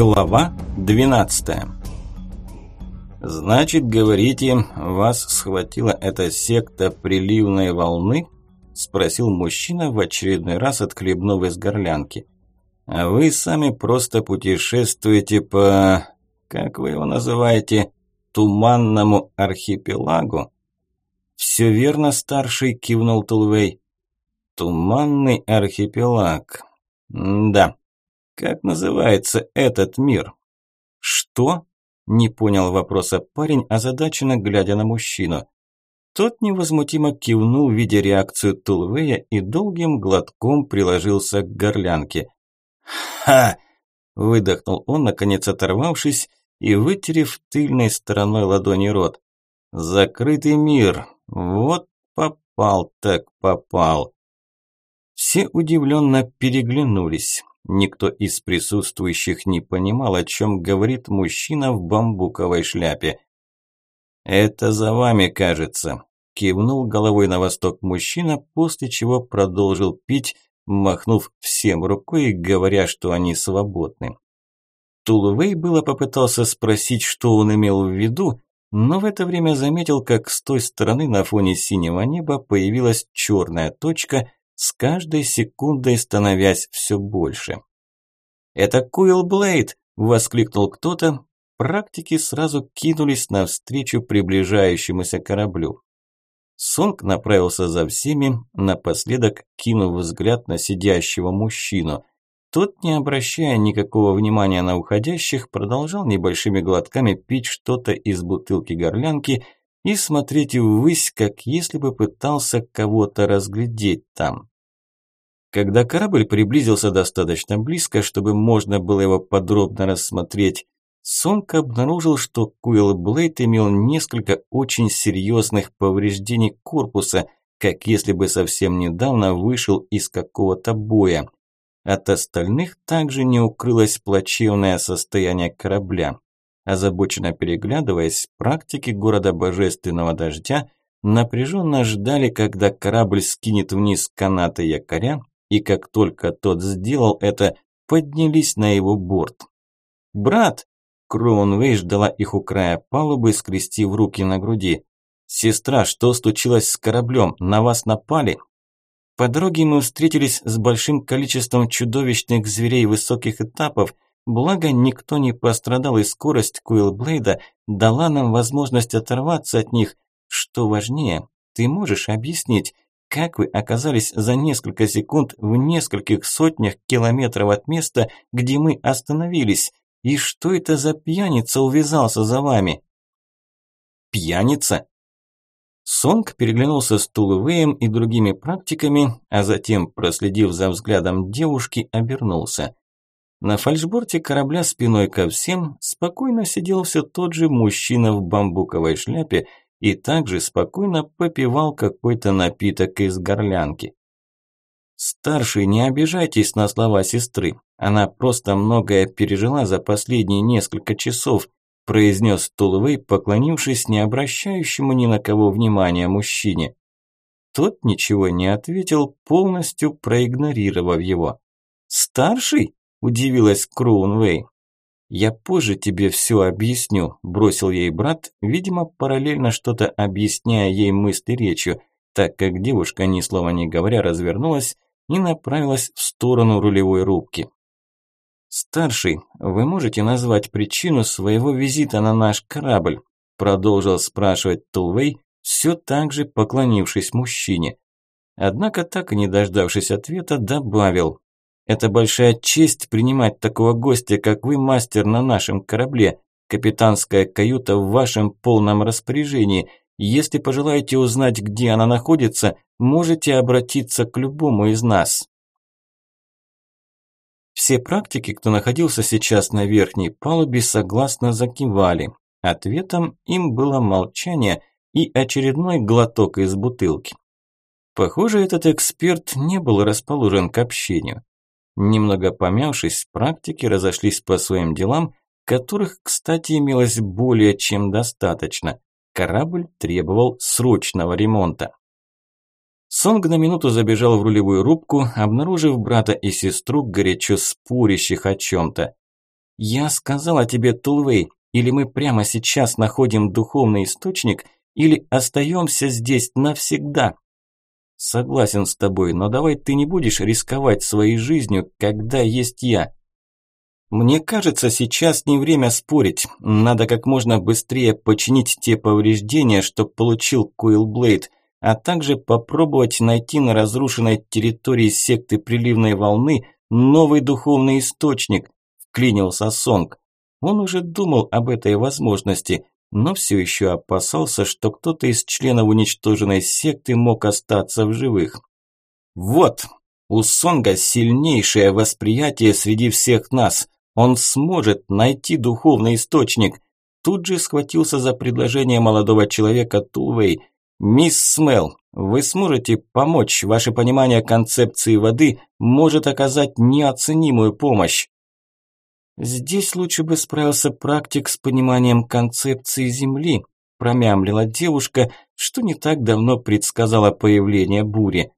Глава 12 «Значит, говорите, вас схватила эта секта приливной волны?» – спросил мужчина в очередной раз, отхлебнув из горлянки. «А вы сами просто путешествуете по... как вы его называете? Туманному архипелагу?» «Все верно, старший», – кивнул Тулвей. «Туманный архипелаг. М да. Как называется этот мир?» «Что?» – не понял вопроса парень, озадаченно глядя на мужчину. Тот невозмутимо кивнул, видя реакцию Тулвея, и долгим глотком приложился к горлянке. «Ха!» – выдохнул он, наконец оторвавшись и вытерев тыльной стороной ладони рот. «Закрытый мир. Вот попал так попал. Все удивленно переглянулись. Никто из присутствующих не понимал, о чем говорит мужчина в бамбуковой шляпе. «Это за вами, кажется», – кивнул головой на восток мужчина, после чего продолжил пить, махнув всем рукой говоря, что они свободны. Тулвей было попытался спросить, что он имел в виду, но в это время заметил, как с той стороны на фоне синего неба появилась черная точка, с каждой секундой становясь все больше. «Это Куилл Блейд!» – воскликнул кто-то. Практики сразу кинулись навстречу приближающемуся кораблю. Сонг направился за всеми, напоследок кинув взгляд на сидящего мужчину. Тот, не обращая никакого внимания на уходящих, продолжал небольшими глотками пить что-то из бутылки-горлянки и смотреть ввысь, как если бы пытался кого-то разглядеть там. Когда корабль приблизился достаточно близко, чтобы можно было его подробно рассмотреть, Сонг обнаружил, что Куилл Блейд имел несколько очень серьезных повреждений корпуса, как если бы совсем недавно вышел из какого-то боя. От остальных также не укрылось плачевное состояние корабля. Озабоченно переглядываясь, практики города Божественного Дождя напряженно ждали, когда корабль скинет вниз канаты якоря, и как только тот сделал это, поднялись на его борт. «Брат!» Кроунвей ждала их у края палубы, скрестив руки на груди. «Сестра, что случилось с кораблем? На вас напали?» По дороге мы встретились с большим количеством чудовищных зверей высоких этапов, благо никто не пострадал и скорость Куилблейда дала нам возможность оторваться от них. Что важнее, ты можешь объяснить, как вы оказались за несколько секунд в нескольких сотнях километров от места, где мы остановились? И что это за пьяница увязался за вами? Пьяница? Сонг переглянулся с Тулувеем и другими практиками, а затем, проследив за взглядом девушки, обернулся. На фальшборте корабля спиной ко всем спокойно сидел все тот же мужчина в бамбуковой шляпе и также спокойно попивал какой-то напиток из горлянки. «Старший, не обижайтесь на слова сестры. Она просто многое пережила за последние несколько часов произнес Тулвей, поклонившись не обращающему ни на кого внимания мужчине. Тот ничего не ответил, полностью проигнорировав его. «Старший?» – удивилась Кроунвей. «Я позже тебе все объясню», – бросил ей брат, видимо, параллельно что-то объясняя ей мысли речью, так как девушка, ни слова не говоря, развернулась и направилась в сторону рулевой рубки. «Старший, вы можете назвать причину своего визита на наш корабль?» Продолжил спрашивать Тулвей, все так же поклонившись мужчине. Однако, так и не дождавшись ответа, добавил. «Это большая честь принимать такого гостя, как вы, мастер, на нашем корабле. Капитанская каюта в вашем полном распоряжении. Если пожелаете узнать, где она находится, можете обратиться к любому из нас». Все практики, кто находился сейчас на верхней палубе, согласно закивали. Ответом им было молчание и очередной глоток из бутылки. Похоже, этот эксперт не был расположен к общению. Немного помявшись, практики разошлись по своим делам, которых, кстати, имелось более чем достаточно. Корабль требовал срочного ремонта. Сонг на минуту забежал в рулевую рубку, обнаружив брата и сестру, горячо спорящих о чем-то. Я сказала тебе, Тулвей, или мы прямо сейчас находим духовный источник, или остаемся здесь навсегда. Согласен с тобой, но давай ты не будешь рисковать своей жизнью, когда есть я. Мне кажется, сейчас не время спорить. Надо как можно быстрее починить те повреждения, что получил Коилблейд, а также попробовать найти на разрушенной территории секты приливной волны новый духовный источник, вклинился Сонг. Он уже думал об этой возможности, но все еще опасался, что кто-то из членов уничтоженной секты мог остаться в живых. Вот, у Сонга сильнейшее восприятие среди всех нас. Он сможет найти духовный источник. Тут же схватился за предложение молодого человека Тулвей. «Мисс Смел, вы сможете помочь, ваше понимание концепции воды может оказать неоценимую помощь». «Здесь лучше бы справился практик с пониманием концепции Земли», промямлила девушка, что не так давно предсказала появление бури.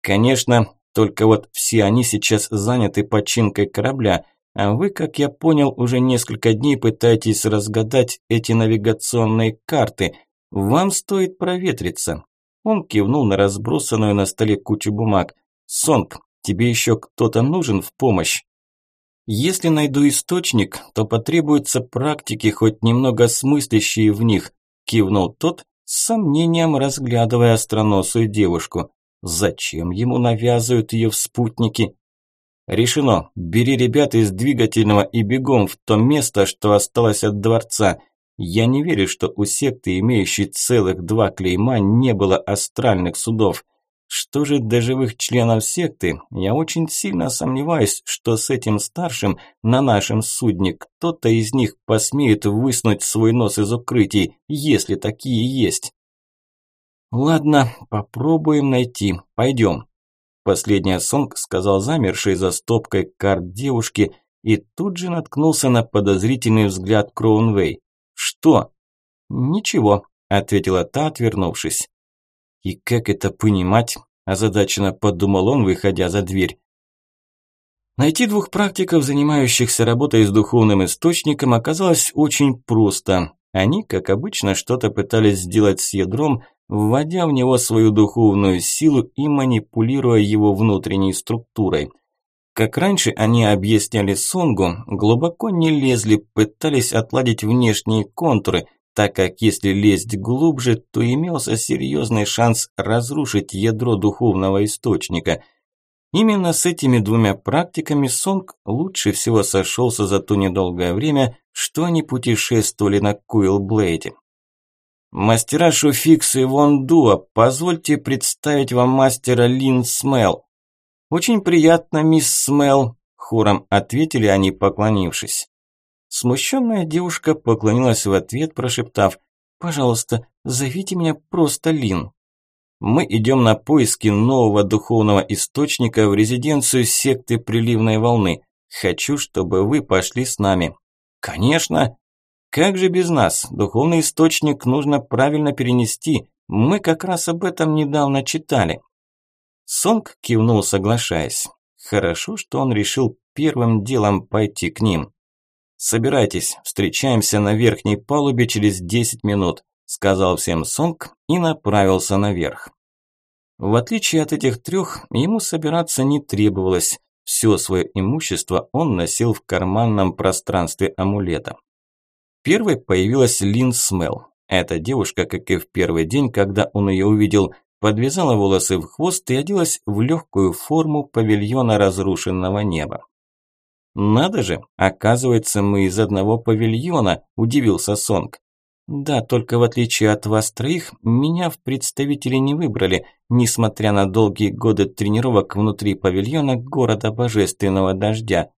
«Конечно, только вот все они сейчас заняты починкой корабля, а вы, как я понял, уже несколько дней пытаетесь разгадать эти навигационные карты. Вам стоит проветриться». Он кивнул на разбросанную на столе кучу бумаг. «Сонг, тебе еще кто-то нужен в помощь?» Если найду источник, то потребуются практики, хоть немного смыслящие в них, кивнул тот, с сомнением разглядывая остроносую девушку. Зачем ему навязывают ее в спутники? Решено. Бери ребят из двигательного и бегом в то место, что осталось от дворца. Я не верю, что у секты, имеющей целых два клейма, не было астральных судов. Что же до живых членов секты, я очень сильно сомневаюсь, что с этим старшим на нашем судне кто-то из них посмеет высунуть свой нос из укрытий, если такие есть. Ладно, попробуем найти. Пойдем. Последняя Сонг сказал замершей за стопкой карт девушки и тут же наткнулся на подозрительный взгляд Кроунвей. «Что?» «Ничего», – ответила та, отвернувшись. «И как это понимать?» – озадаченно подумал он, выходя за дверь. Найти двух практиков, занимающихся работой с духовным источником, оказалось очень просто. Они, как обычно, что-то пытались сделать с ядром, вводя в него свою духовную силу и манипулируя его внутренней структурой. Как раньше они объясняли Сонгу, глубоко не лезли, пытались отладить внешние контуры – так как если лезть глубже, то имелся серьезный шанс разрушить ядро духовного источника. Именно с этими двумя практиками Сонг лучше всего сошелся за то недолгое время, что они путешествовали на Куилблейде. «Мастера Шуфикс и Вон Дуа, позвольте представить вам мастера Лин Смел». «Очень приятно, мисс Смел», – хором ответили они, поклонившись. Смущенная девушка поклонилась в ответ, прошептав «Пожалуйста, зовите меня просто Лин». Мы идем на поиски нового духовного источника в резиденцию секты приливной волны. Хочу, чтобы вы пошли с нами. Конечно. Как же без нас? Духовный источник нужно правильно перенести. Мы как раз об этом недавно читали. Сонг кивнул, соглашаясь. Хорошо, что он решил первым делом пойти к ним. «Собирайтесь, встречаемся на верхней палубе через 10 минут», сказал всем Сонг и направился наверх. В отличие от этих трех, ему собираться не требовалось. Все свое имущество он носил в карманном пространстве амулета. Первой появилась Лин Смел. Эта девушка, как и в первый день, когда он ее увидел, подвязала волосы в хвост и оделась в легкую форму павильона разрушенного неба. «Надо же, оказывается, мы из одного павильона», – удивился Сонг. «Да, только в отличие от вас троих, меня в представители не выбрали, несмотря на долгие годы тренировок внутри павильона города Божественного Дождя».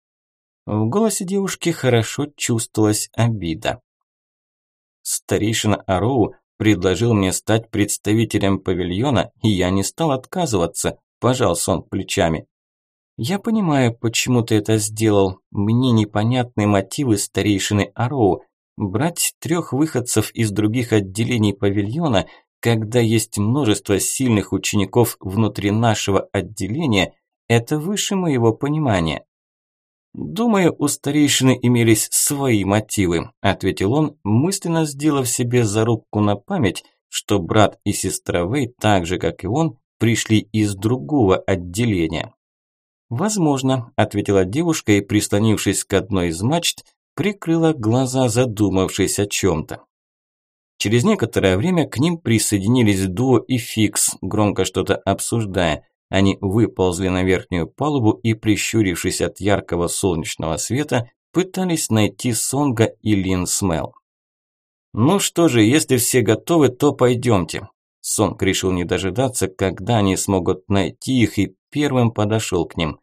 В голосе девушки хорошо чувствовалась обида. Старейшина Ароу предложил мне стать представителем павильона, и я не стал отказываться, пожал сон плечами. «Я понимаю, почему ты это сделал. Мне непонятны мотивы старейшины Ароу. Брать трех выходцев из других отделений павильона, когда есть множество сильных учеников внутри нашего отделения, это выше моего понимания». «Думаю, у старейшины имелись свои мотивы», – ответил он, мысленно сделав себе зарубку на память, что брат и сестра Вэй, так же как и он, пришли из другого отделения. «Возможно», – ответила девушка и, прислонившись к одной из мачт, прикрыла глаза, задумавшись о чем-то. Через некоторое время к ним присоединились Дуо и Фикс, громко что-то обсуждая. Они выползли на верхнюю палубу и, прищурившись от яркого солнечного света, пытались найти Сонга и Лин Смел. «Ну что же, если все готовы, то пойдемте». Сонг решил не дожидаться, когда они смогут найти их, и первым подошел к ним.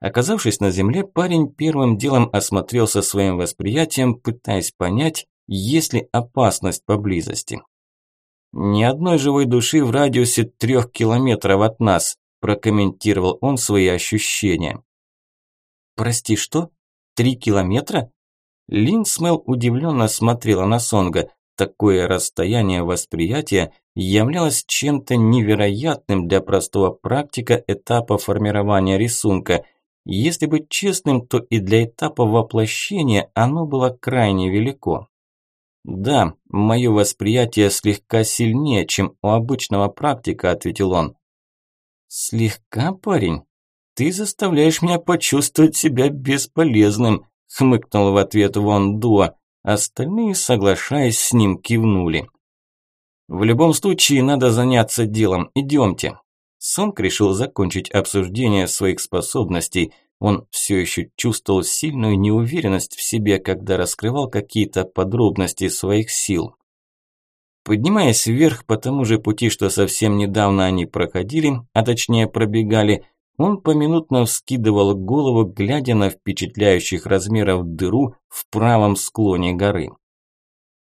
Оказавшись на земле, парень первым делом осмотрелся своим восприятием, пытаясь понять, есть ли опасность поблизости. «Ни одной живой души в радиусе трех километров от нас», прокомментировал он свои ощущения. «Прости, что? Три километра?» Линсмел удивленно смотрела на Сонга. Такое расстояние восприятия являлось чем-то невероятным для простого практика этапа формирования рисунка. Если быть честным, то и для этапа воплощения оно было крайне велико. «Да, мое восприятие слегка сильнее, чем у обычного практика», – ответил он. «Слегка, парень? Ты заставляешь меня почувствовать себя бесполезным», – хмыкнул в ответ Вон Дуа. Остальные, соглашаясь с ним, кивнули. «В любом случае, надо заняться делом. Идемте». Сонг решил закончить обсуждение своих способностей – он все еще чувствовал сильную неуверенность в себе, когда раскрывал какие-то подробности своих сил. Поднимаясь вверх по тому же пути, что совсем недавно они проходили, а точнее пробегали, он поминутно вскидывал голову, глядя на впечатляющих размеров дыру в правом склоне горы.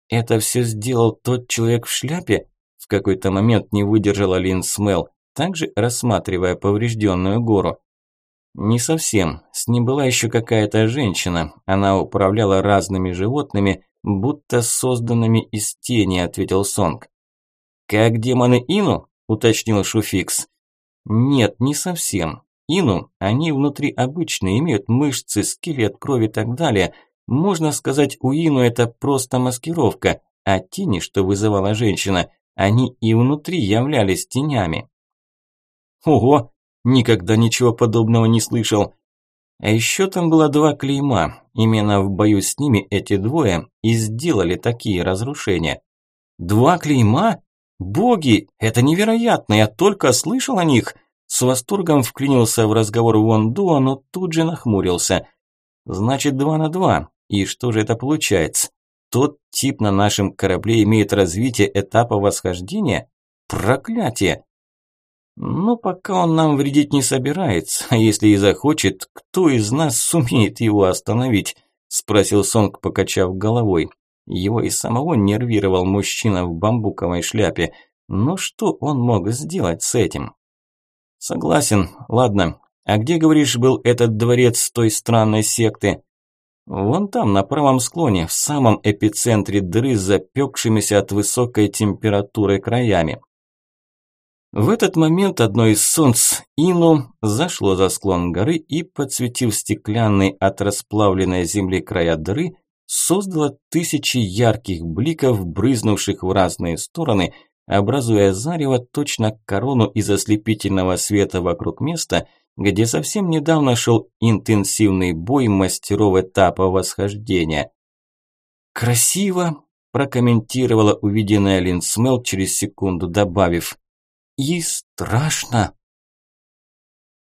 «Это все сделал тот человек в шляпе?» В какой-то момент не выдержала Лин Смел, также рассматривая поврежденную гору. Не совсем. С ним была еще какая-то женщина. Она управляла разными животными, будто созданными из тени, ответил Сонг. Как демоны Ину? уточнил Шуфикс. Нет, не совсем. Ину, они внутри обычные, имеют мышцы, скелет, кровь и так далее. Можно сказать, у Ину это просто маскировка, а тени, что вызывала женщина, они и внутри являлись тенями. Ого, Никогда ничего подобного не слышал. А еще там было два клейма. Именно в бою с ними эти двое и сделали такие разрушения. Два клейма? Боги, это невероятно, я только слышал о них. С восторгом вклинился в разговор Вон Дуа, но тут же нахмурился. Значит, два на два. И что же это получается? Тот тип на нашем корабле имеет развитие этапа восхождения? Проклятие! Но пока он нам вредить не собирается, а если и захочет, кто из нас сумеет его остановить? Спросил Сонг, покачав головой. Его и самого нервировал мужчина в бамбуковой шляпе. Но что он мог сделать с этим? Согласен, ладно. А где, говоришь, был этот дворец той странной секты? Вон там, на правом склоне, в самом эпицентре дыры с запекшимися от высокой температуры краями. В этот момент одно из солнц, Ину, зашло за склон горы и, подсветив стеклянный от расплавленной земли края дыры, создало тысячи ярких бликов, брызнувших в разные стороны, образуя зарево точно корону из ослепительного света вокруг места, где совсем недавно шел интенсивный бой мастеров этапа восхождения. «Красиво!» – прокомментировала увиденная Линдсмел через секунду, добавив – и страшно.